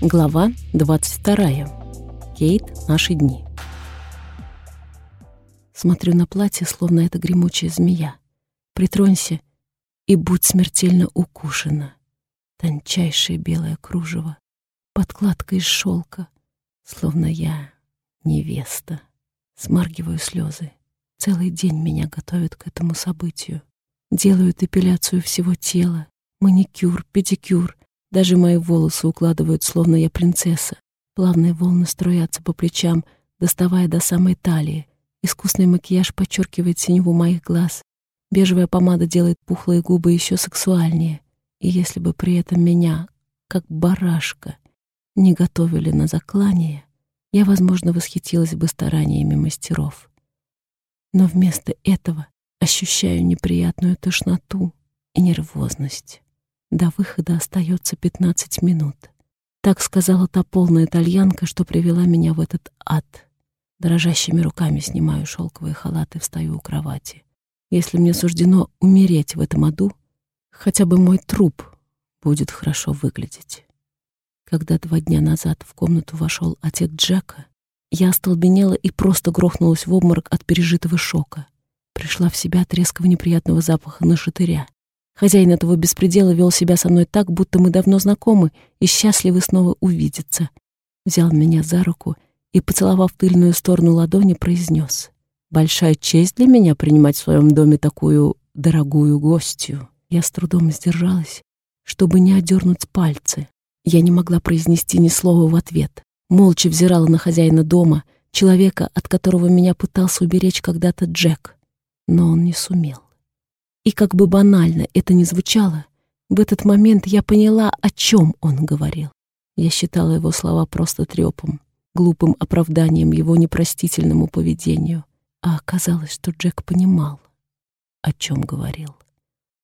Глава 22. Кейт. Наши дни. Смотрю на платье, словно это гремучая змея. Притронься и будь смертельно укушена. Тончайшее белое кружево, подкладка из шелка, словно я невеста. Смаргиваю слезы. Целый день меня готовят к этому событию. Делают эпиляцию всего тела, маникюр, педикюр. Даже мои волосы укладывают, словно я принцесса. Плавные волны струятся по плечам, доставая до самой талии. Искусный макияж подчеркивает синеву моих глаз. Бежевая помада делает пухлые губы еще сексуальнее. И если бы при этом меня, как барашка, не готовили на заклание, я, возможно, восхитилась бы стараниями мастеров. Но вместо этого ощущаю неприятную тошноту и нервозность. До выхода остается 15 минут. Так сказала та полная итальянка, что привела меня в этот ад. Дрожащими руками снимаю шелковые халаты встаю у кровати. Если мне суждено умереть в этом аду, хотя бы мой труп будет хорошо выглядеть. Когда два дня назад в комнату вошел отец Джека, я остолбенела и просто грохнулась в обморок от пережитого шока. Пришла в себя от резкого неприятного запаха на шатыря. Хозяин этого беспредела вел себя со мной так, будто мы давно знакомы и счастливы снова увидеться. Взял меня за руку и, поцеловав тыльную сторону ладони, произнес. «Большая честь для меня принимать в своем доме такую дорогую гостью». Я с трудом сдержалась, чтобы не одернуть пальцы. Я не могла произнести ни слова в ответ. Молча взирала на хозяина дома, человека, от которого меня пытался уберечь когда-то Джек. Но он не сумел. И как бы банально это ни звучало, в этот момент я поняла, о чем он говорил. Я считала его слова просто трепом, глупым оправданием его непростительному поведению. А оказалось, что Джек понимал, о чем говорил.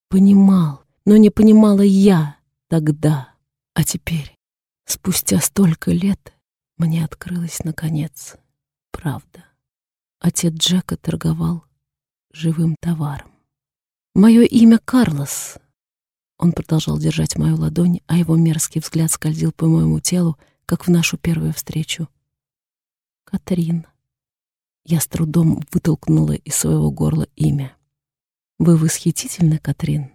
Понимал, но не понимала я тогда. А теперь, спустя столько лет, мне открылась, наконец, правда. Отец Джека торговал живым товаром. «Мое имя Карлос». Он продолжал держать мою ладонь, а его мерзкий взгляд скользил по моему телу, как в нашу первую встречу. «Катрин». Я с трудом вытолкнула из своего горла имя. «Вы восхитительны, Катрин.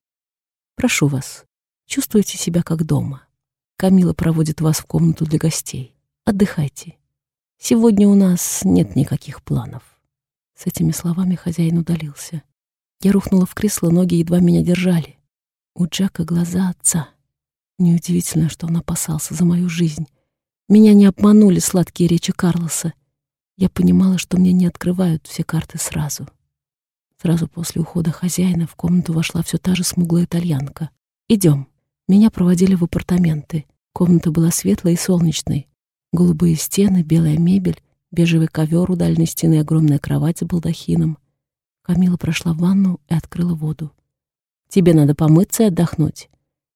Прошу вас, чувствуйте себя как дома. Камила проводит вас в комнату для гостей. Отдыхайте. Сегодня у нас нет никаких планов». С этими словами хозяин удалился. Я рухнула в кресло, ноги едва меня держали. У Джека глаза отца. Неудивительно, что он опасался за мою жизнь. Меня не обманули сладкие речи Карлоса. Я понимала, что мне не открывают все карты сразу. Сразу после ухода хозяина в комнату вошла все та же смуглая итальянка. «Идем». Меня проводили в апартаменты. Комната была светлой и солнечной. Голубые стены, белая мебель, бежевый ковер у дальней стены, огромная кровать с балдахином. Камила прошла в ванну и открыла воду. «Тебе надо помыться и отдохнуть.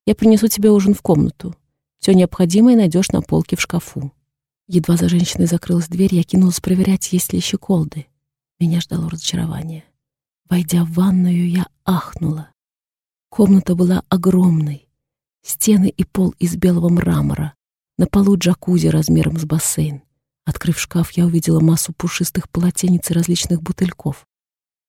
Я принесу тебе ужин в комнату. Все необходимое найдешь на полке в шкафу». Едва за женщиной закрылась дверь, я кинулась проверять, есть ли щеколды. Меня ждало разочарование. Войдя в ванную, я ахнула. Комната была огромной. Стены и пол из белого мрамора. На полу джакузи размером с бассейн. Открыв шкаф, я увидела массу пушистых полотенец и различных бутыльков.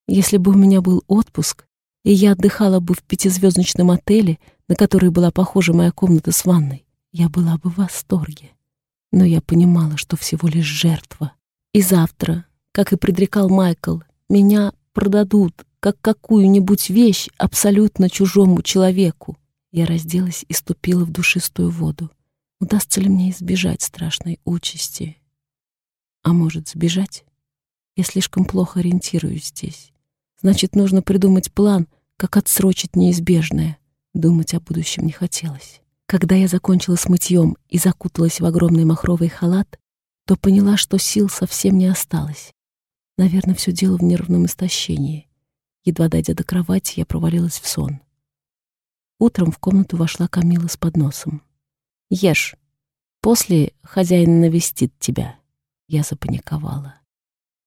Если бы у меня был отпуск, и я отдыхала бы в пятизвездочном отеле, на который была похожа моя комната с ванной, я была бы в восторге. Но я понимала, что всего лишь жертва. И завтра, как и предрекал Майкл, меня продадут как какую-нибудь вещь абсолютно чужому человеку. Я разделась и ступила в душистую воду. Удастся ли мне избежать страшной участи? А может, сбежать? Я слишком плохо ориентируюсь здесь. Значит, нужно придумать план, как отсрочить неизбежное. Думать о будущем не хотелось. Когда я закончила с мытьем и закуталась в огромный махровый халат, то поняла, что сил совсем не осталось. Наверное, все дело в нервном истощении. Едва дойдя до кровати, я провалилась в сон. Утром в комнату вошла Камила с подносом. «Ешь. После хозяин навестит тебя». Я запаниковала.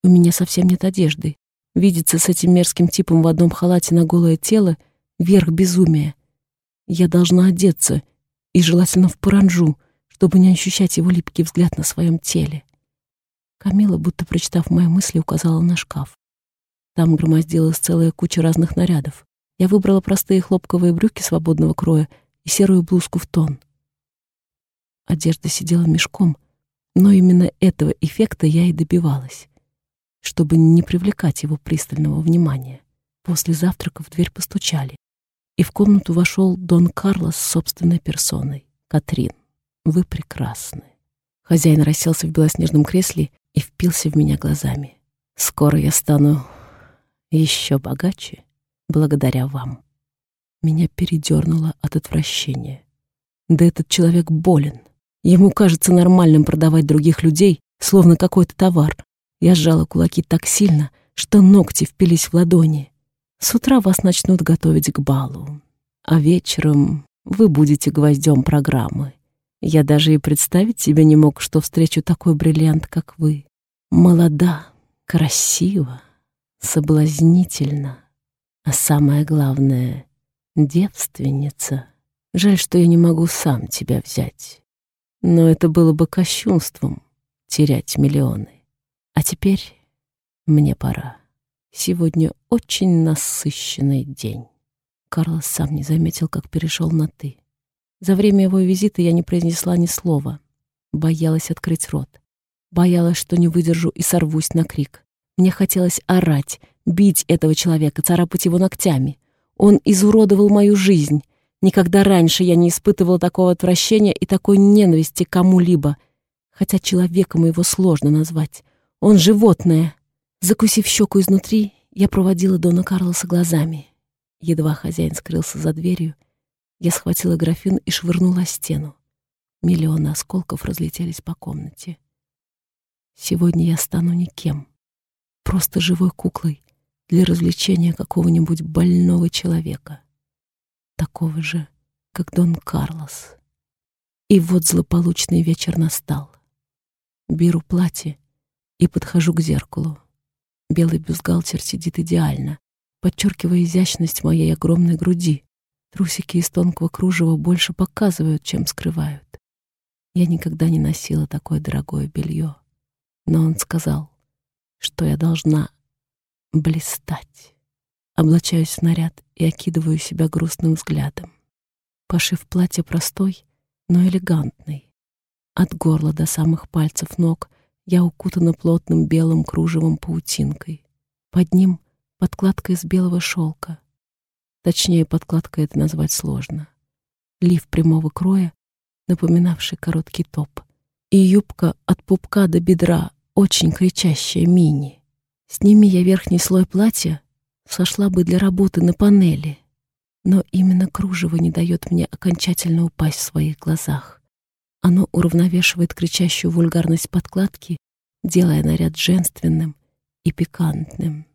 У меня совсем нет одежды. Видеться с этим мерзким типом в одном халате на голое тело — верх безумия. Я должна одеться, и желательно в паранжу, чтобы не ощущать его липкий взгляд на своем теле. Камила, будто прочитав мои мысли, указала на шкаф. Там громоздилась целая куча разных нарядов. Я выбрала простые хлопковые брюки свободного кроя и серую блузку в тон. Одежда сидела мешком, но именно этого эффекта я и добивалась, чтобы не привлекать его пристального внимания. После завтрака в дверь постучали, и в комнату вошел Дон Карлос с собственной персоной. «Катрин, вы прекрасны». Хозяин расселся в белоснежном кресле и впился в меня глазами. «Скоро я стану еще богаче благодаря вам». Меня передернуло от отвращения. Да этот человек болен. Ему кажется нормальным продавать других людей, словно какой-то товар. Я сжала кулаки так сильно, что ногти впились в ладони. С утра вас начнут готовить к балу, а вечером вы будете гвоздем программы. Я даже и представить себе не мог, что встречу такой бриллиант, как вы. Молода, красиво, соблазнительно, а самое главное — девственница. Жаль, что я не могу сам тебя взять. Но это было бы кощунством — терять миллионы. А теперь мне пора. Сегодня очень насыщенный день. Карлос сам не заметил, как перешел на «ты». За время его визита я не произнесла ни слова. Боялась открыть рот. Боялась, что не выдержу и сорвусь на крик. Мне хотелось орать, бить этого человека, царапать его ногтями. Он изуродовал мою жизнь. Никогда раньше я не испытывала такого отвращения и такой ненависти кому-либо. Хотя человеком его сложно назвать. Он животное, Закусив щеку изнутри, я проводила Дона Карлоса глазами. Едва хозяин скрылся за дверью, я схватила графин и швырнула стену. Миллионы осколков разлетелись по комнате. Сегодня я стану никем, просто живой куклой для развлечения какого-нибудь больного человека, такого же, как Дон Карлос. И вот злополучный вечер настал. Беру платье и подхожу к зеркалу. Белый бюстгальтер сидит идеально, подчеркивая изящность моей огромной груди. Трусики из тонкого кружева больше показывают, чем скрывают. Я никогда не носила такое дорогое белье. Но он сказал, что я должна блистать. Облачаюсь в наряд и окидываю себя грустным взглядом. Пошив платье простой, но элегантный. От горла до самых пальцев ног я укутана плотным белым кружевом паутинкой. Под ним подкладка из белого шелка. Точнее, подкладка это назвать сложно. Лиф прямого кроя, напоминавший короткий топ. И юбка от пупка до бедра, очень кричащая мини. Сними я верхний слой платья, сошла бы для работы на панели. Но именно кружево не дает мне окончательно упасть в своих глазах. Уравновешивает кричащую вульгарность подкладки, делая наряд женственным и пикантным.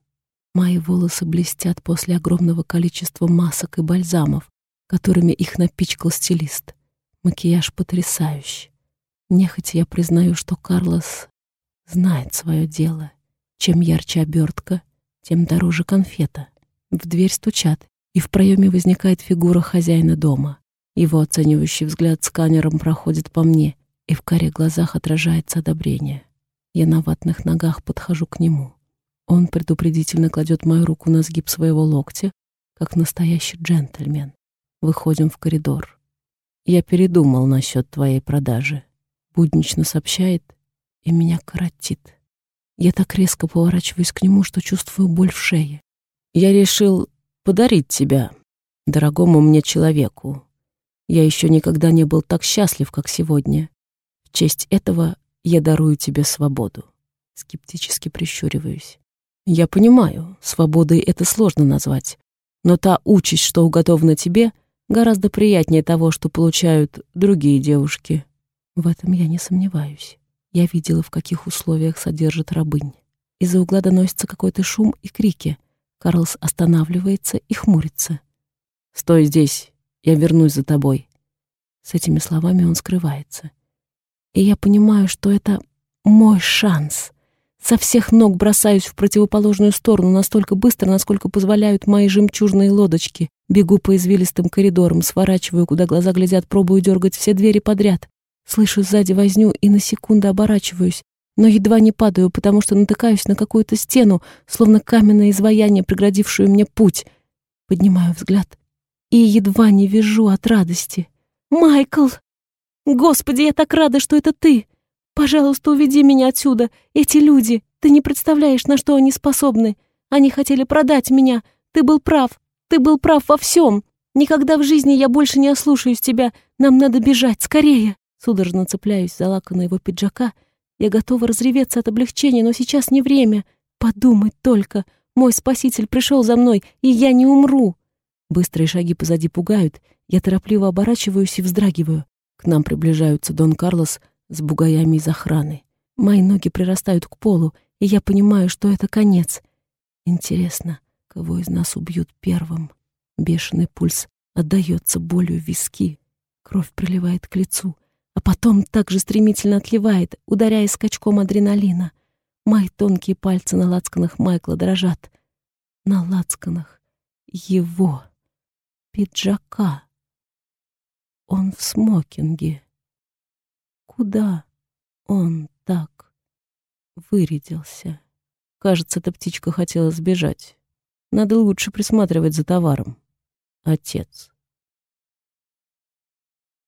Мои волосы блестят после огромного количества масок и бальзамов, которыми их напичкал стилист. Макияж потрясающий. Нехотя я признаю, что Карлос знает свое дело. Чем ярче обертка, тем дороже конфета. В дверь стучат, и в проеме возникает фигура хозяина дома. Его оценивающий взгляд сканером проходит по мне, и в каре глазах отражается одобрение. Я на ватных ногах подхожу к нему. Он предупредительно кладет мою руку на сгиб своего локтя, как настоящий джентльмен. Выходим в коридор. Я передумал насчет твоей продажи. Буднично сообщает, и меня коротит. Я так резко поворачиваюсь к нему, что чувствую боль в шее. Я решил подарить тебя дорогому мне человеку, я еще никогда не был так счастлив, как сегодня. В честь этого я дарую тебе свободу. Скептически прищуриваюсь. Я понимаю, свободой это сложно назвать, но та участь, что уготована тебе, гораздо приятнее того, что получают другие девушки. В этом я не сомневаюсь. Я видела, в каких условиях содержит рабынь. Из-за угла доносится какой-то шум и крики. Карлс останавливается и хмурится. «Стой здесь, я вернусь за тобой. С этими словами он скрывается. И я понимаю, что это мой шанс. Со всех ног бросаюсь в противоположную сторону настолько быстро, насколько позволяют мои жемчужные лодочки. Бегу по извилистым коридорам, сворачиваю, куда глаза глядят, пробую дергать все двери подряд. Слышу сзади возню и на секунду оборачиваюсь, но едва не падаю, потому что натыкаюсь на какую-то стену, словно каменное изваяние, преградившую мне путь. Поднимаю взгляд и едва не вижу от радости. «Майкл! Господи, я так рада, что это ты! Пожалуйста, уведи меня отсюда! Эти люди! Ты не представляешь, на что они способны! Они хотели продать меня! Ты был прав! Ты был прав во всем! Никогда в жизни я больше не ослушаюсь тебя! Нам надо бежать! Скорее!» Судорожно цепляюсь за лакану его пиджака. Я готова разреветься от облегчения, но сейчас не время. Подумать только! Мой спаситель пришел за мной, и я не умру! Быстрые шаги позади пугают. Я торопливо оборачиваюсь и вздрагиваю. К нам приближаются Дон Карлос с бугаями из охраны. Мои ноги прирастают к полу, и я понимаю, что это конец. Интересно, кого из нас убьют первым? Бешеный пульс отдаётся болью в виски. Кровь приливает к лицу, а потом так же стремительно отливает, ударяя скачком адреналина. Мои тонкие пальцы на лацканах Майкла дрожат. На лацканах его пиджака. Он в смокинге. Куда он так вырядился? Кажется, эта птичка хотела сбежать. Надо лучше присматривать за товаром. Отец.